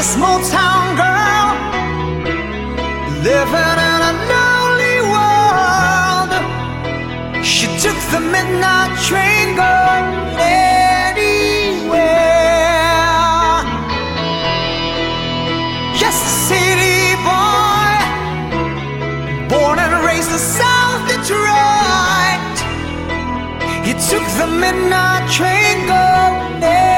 A small town girl living in a lonely world. She took the midnight train going anywhere. Yes, a city boy, born and raised in South Detroit. He took the midnight train going